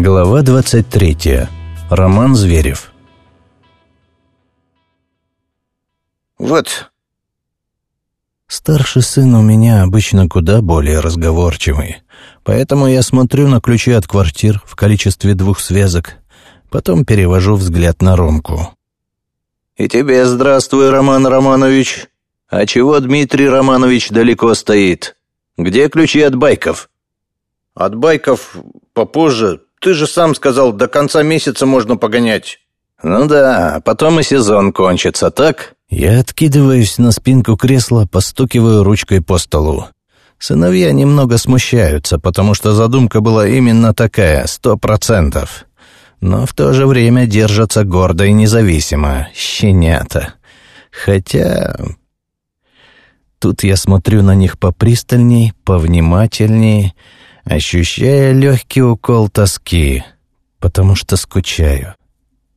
Глава 23. Роман Зверев. Вот. Старший сын у меня обычно куда более разговорчивый, поэтому я смотрю на ключи от квартир в количестве двух связок, потом перевожу взгляд на Ромку. И тебе здравствуй, Роман Романович. А чего Дмитрий Романович далеко стоит? Где ключи от байков? От байков попозже, ты же сам сказал, до конца месяца можно погонять. Ну да, потом и сезон кончится, так? Я откидываюсь на спинку кресла, постукиваю ручкой по столу. Сыновья немного смущаются, потому что задумка была именно такая, сто процентов. Но в то же время держатся гордо и независимо, щенята. Хотя... Тут я смотрю на них попристальней, повнимательней, ощущая легкий укол тоски, потому что скучаю.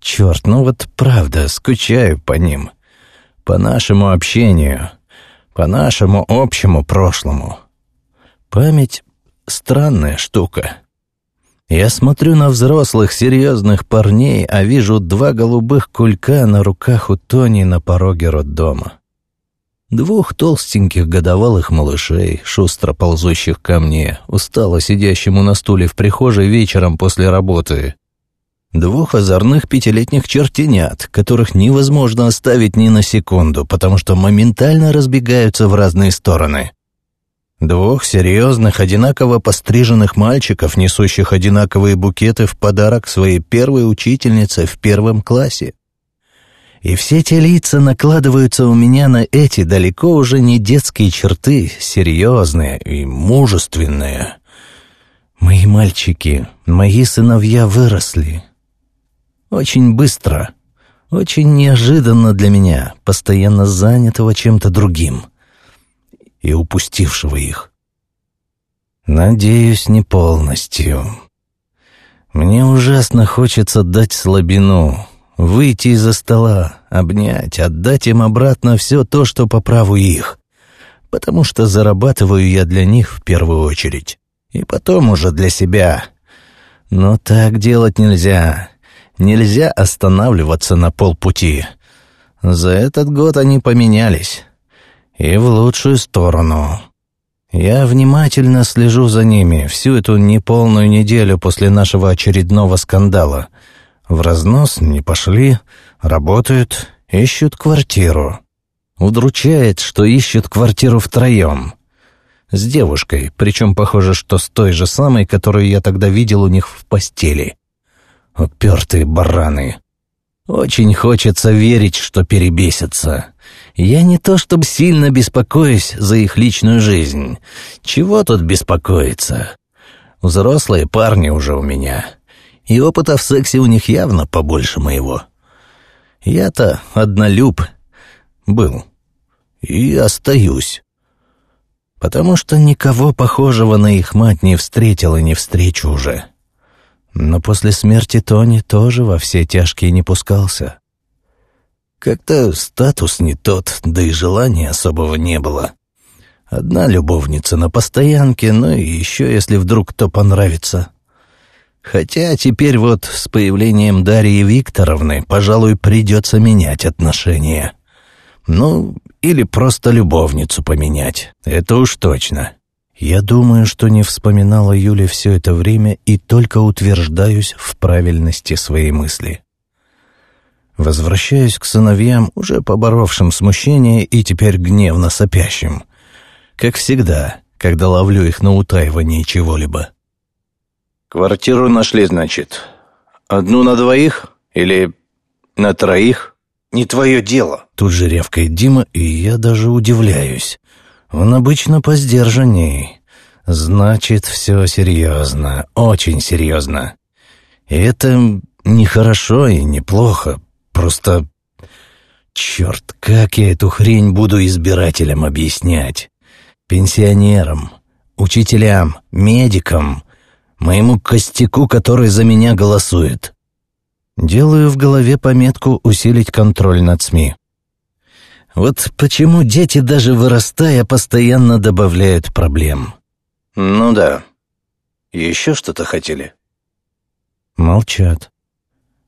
Черт, ну вот правда, скучаю по ним, по нашему общению, по нашему общему прошлому. Память — странная штука. Я смотрю на взрослых, серьезных парней, а вижу два голубых кулька на руках у Тони на пороге роддома. Двух толстеньких годовалых малышей, шустро ползущих ко мне, устало сидящему на стуле в прихожей вечером после работы. Двух озорных пятилетних чертенят, которых невозможно оставить ни на секунду, потому что моментально разбегаются в разные стороны. Двух серьезных, одинаково постриженных мальчиков, несущих одинаковые букеты в подарок своей первой учительнице в первом классе. И все те лица накладываются у меня на эти далеко уже не детские черты, серьезные и мужественные. Мои мальчики, мои сыновья выросли. Очень быстро, очень неожиданно для меня, постоянно занятого чем-то другим и упустившего их. Надеюсь, не полностью. Мне ужасно хочется дать слабину, Выйти из-за стола, обнять, отдать им обратно все то, что по праву их. Потому что зарабатываю я для них в первую очередь. И потом уже для себя. Но так делать нельзя. Нельзя останавливаться на полпути. За этот год они поменялись. И в лучшую сторону. Я внимательно слежу за ними всю эту неполную неделю после нашего очередного скандала — в разнос не пошли, работают, ищут квартиру. Удручает, что ищут квартиру втроем. С девушкой, причем похоже, что с той же самой, которую я тогда видел у них в постели. Упертые бараны. Очень хочется верить, что перебесятся. Я не то чтобы сильно беспокоюсь за их личную жизнь. Чего тут беспокоиться? Взрослые парни уже у меня и опыта в сексе у них явно побольше моего. Я-то однолюб был и остаюсь, потому что никого похожего на их мать не встретил и не встречу уже. Но после смерти Тони тоже во все тяжкие не пускался. Как-то статус не тот, да и желания особого не было. Одна любовница на постоянке, ну и еще если вдруг кто понравится — Хотя теперь вот с появлением Дарьи Викторовны, пожалуй, придется менять отношения. Ну, или просто любовницу поменять. Это уж точно. Я думаю, что не вспоминала Юля все это время и только утверждаюсь в правильности своей мысли. Возвращаюсь к сыновьям, уже поборовшим смущение и теперь гневно сопящим. Как всегда, когда ловлю их на утаивание чего-либо. Квартиру нашли, значит. Одну на двоих или на троих? Не твое дело. Тут же рявкает Дима, и я даже удивляюсь. Он обычно по сдержанней. Значит, все серьезно, очень серьезно. И это нехорошо и неплохо. Просто... Черт, как я эту хрень буду избирателям объяснять? Пенсионерам, учителям, медикам, моему костяку, который за меня голосует. Делаю в голове пометку «Усилить контроль над СМИ». Вот почему дети, даже вырастая, постоянно добавляют проблем. Ну да. Еще что-то хотели? Молчат.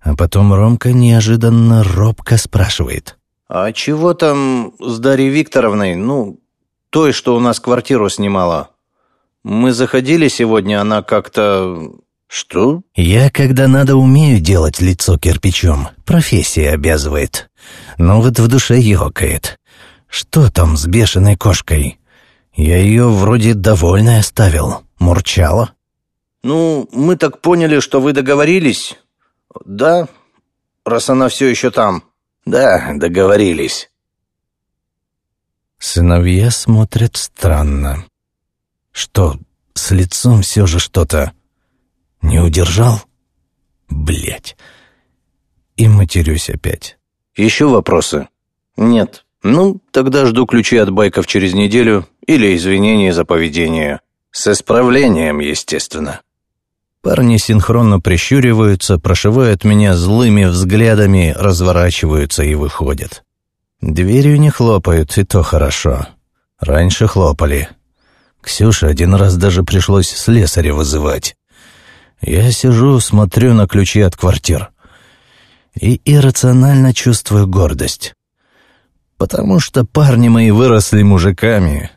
А потом Ромка неожиданно робко спрашивает. «А чего там с Дарьей Викторовной, ну, той, что у нас квартиру снимала? Мы заходили сегодня, она как-то...» «Что?» «Я, когда надо, умею делать лицо кирпичом. Профессия обязывает. Но вот в душе ёкает. Что там с бешеной кошкой? Я ее вроде довольной оставил. Мурчала». «Ну, мы так поняли, что вы договорились. Да, раз она все еще там». «Да, договорились». Сыновья смотрят странно. Что, с лицом все же что-то не удержал? Блять. И матерюсь опять. «Еще вопросы?» «Нет. Ну, тогда жду ключи от байков через неделю или извинения за поведение. С исправлением, естественно». Парни синхронно прищуриваются, прошивают меня злыми взглядами, разворачиваются и выходят. Дверью не хлопают, и то хорошо. Раньше хлопали. Ксюше один раз даже пришлось слесаря вызывать. Я сижу, смотрю на ключи от квартир. И иррационально чувствую гордость. Потому что парни мои выросли мужиками.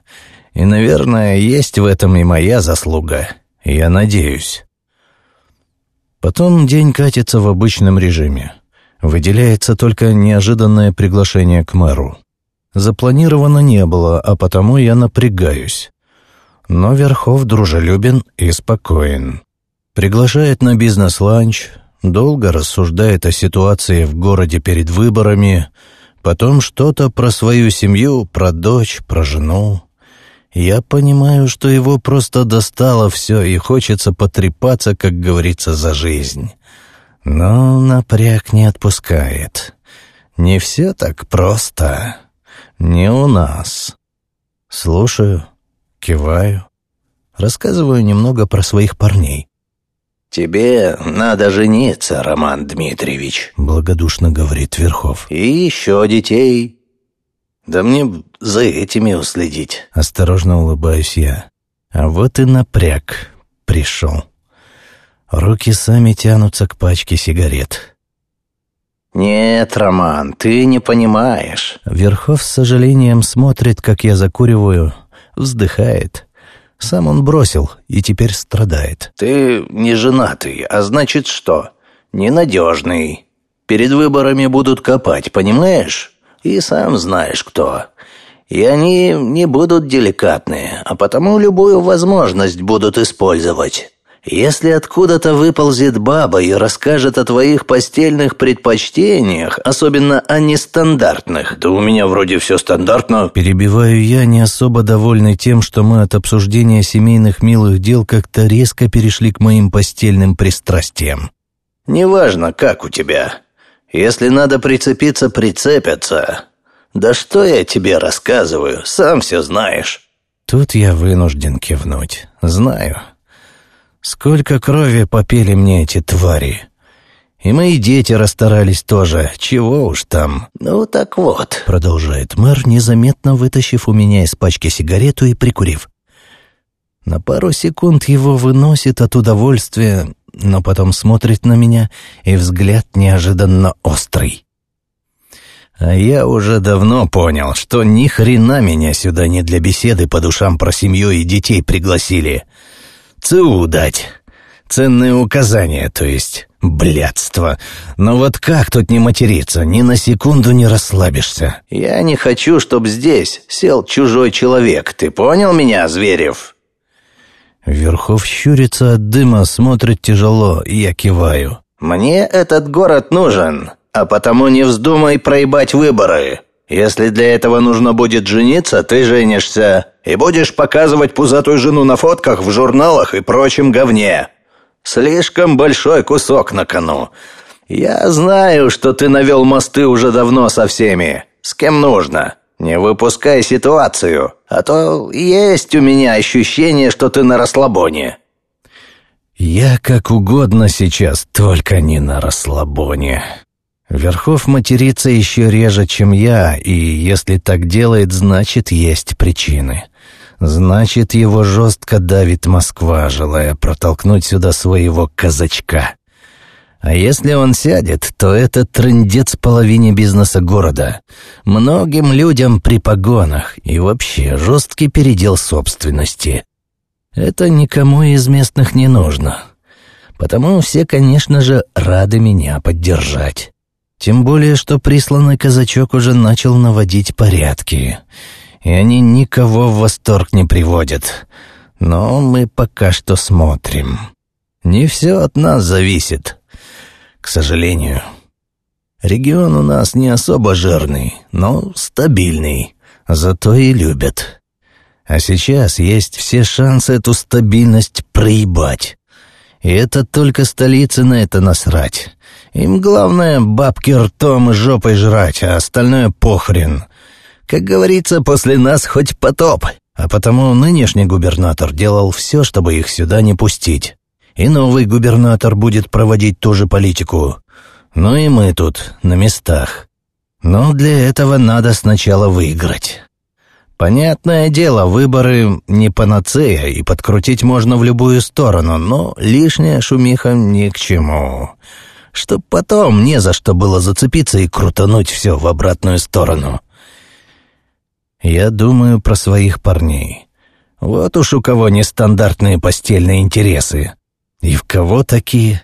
И, наверное, есть в этом и моя заслуга. Я надеюсь. Потом день катится в обычном режиме. Выделяется только неожиданное приглашение к мэру. Запланировано не было, а потому я напрягаюсь. Но Верхов дружелюбен и спокоен. Приглашает на бизнес-ланч, долго рассуждает о ситуации в городе перед выборами, потом что-то про свою семью, про дочь, про жену. Я понимаю, что его просто достало все и хочется потрепаться, как говорится, за жизнь. Но напряг не отпускает. Не все так просто. Не у нас. Слушаю, киваю, рассказываю немного про своих парней. «Тебе надо жениться, Роман Дмитриевич», — благодушно говорит Верхов. «И еще детей. Да мне за этими уследить». Осторожно улыбаюсь я. А вот и напряг пришел. Руки сами тянутся к пачке сигарет. «Нет, Роман, ты не понимаешь». Верхов с сожалением смотрит, как я закуриваю, вздыхает. Сам он бросил и теперь страдает. «Ты не женатый, а значит что? Ненадежный. Перед выборами будут копать, понимаешь? И сам знаешь кто. И они не будут деликатные, а потому любую возможность будут использовать. Если откуда-то выползет баба и расскажет о твоих постельных предпочтениях, особенно о нестандартных, да у меня вроде все стандартно. Перебиваю я, не особо довольный тем, что мы от обсуждения семейных милых дел как-то резко перешли к моим постельным пристрастиям. Неважно, как у тебя. Если надо прицепиться, прицепятся. Да что я тебе рассказываю, сам все знаешь. Тут я вынужден кивнуть. Знаю. Сколько крови попили мне эти твари. И мои дети расстарались тоже, чего уж там. Ну так вот, продолжает мэр, незаметно вытащив у меня из пачки сигарету и прикурив. На пару секунд его выносит от удовольствия, но потом смотрит на меня, и взгляд неожиданно острый. А я уже давно понял, что ни хрена меня сюда не для беседы по душам про семью и детей пригласили — ЦУ дать. Ценные указания, то есть блядство. Но вот как тут не материться, ни на секунду не расслабишься? Я не хочу, чтоб здесь сел чужой человек. Ты понял меня, Зверев? Верхов щурится от дыма, смотрит тяжело, и я киваю. Мне этот город нужен, а потому не вздумай проебать выборы. Если для этого нужно будет жениться, ты женишься и будешь показывать пузатую жену на фотках в журналах и прочем говне. Слишком большой кусок на кону. Я знаю, что ты навел мосты уже давно со всеми. С кем нужно. Не выпускай ситуацию, а то есть у меня ощущение, что ты на расслабоне. Я как угодно сейчас, только не на расслабоне. Верхов матерится еще реже, чем я, и если так делает, значит, есть причины. Значит, его жестко давит Москва, желая протолкнуть сюда своего казачка. А если он сядет, то это трындец половине бизнеса города. Многим людям при погонах и вообще жесткий передел собственности. Это никому из местных не нужно. Потому все, конечно же, рады меня поддержать. Тем более, что присланный казачок уже начал наводить порядки. И они никого в восторг не приводят. Но мы пока что смотрим. Не все от нас зависит к сожалению. Регион у нас не особо жирный, но стабильный, зато и любят. А сейчас есть все шансы эту стабильность проебать. И это только столице на это насрать. Им главное бабки ртом и жопой жрать, а остальное похрен. Как говорится, после нас хоть потоп. А потому нынешний губернатор делал все, чтобы их сюда не пустить. И новый губернатор будет проводить ту же политику. Ну и мы тут, на местах. Но для этого надо сначала выиграть. Понятное дело, выборы не панацея, и подкрутить можно в любую сторону, но лишняя шумиха ни к чему. Чтоб потом не за что было зацепиться и крутануть все в обратную сторону. Я думаю про своих парней. Вот уж у кого нестандартные постельные интересы. И в кого такие?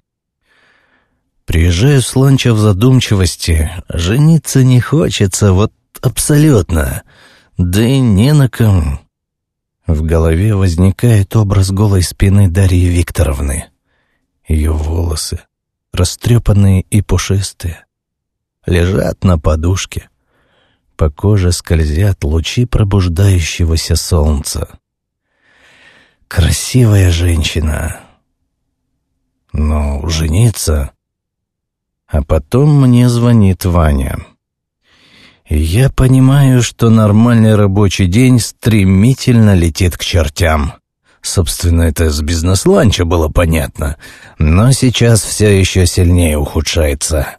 Приезжаю с ланча в задумчивости. Жениться не хочется, вот абсолютно. Да и не на ком. В голове возникает образ голой спины Дарьи Викторовны. Ее волосы, растрепанные и пушистые, лежат на подушке. По коже скользят лучи пробуждающегося солнца. Красивая женщина, но жениться... А потом мне звонит Ваня. Я понимаю, что нормальный рабочий день стремительно летит к чертям. Собственно, это с бизнес-ланча было понятно, но сейчас все еще сильнее ухудшается.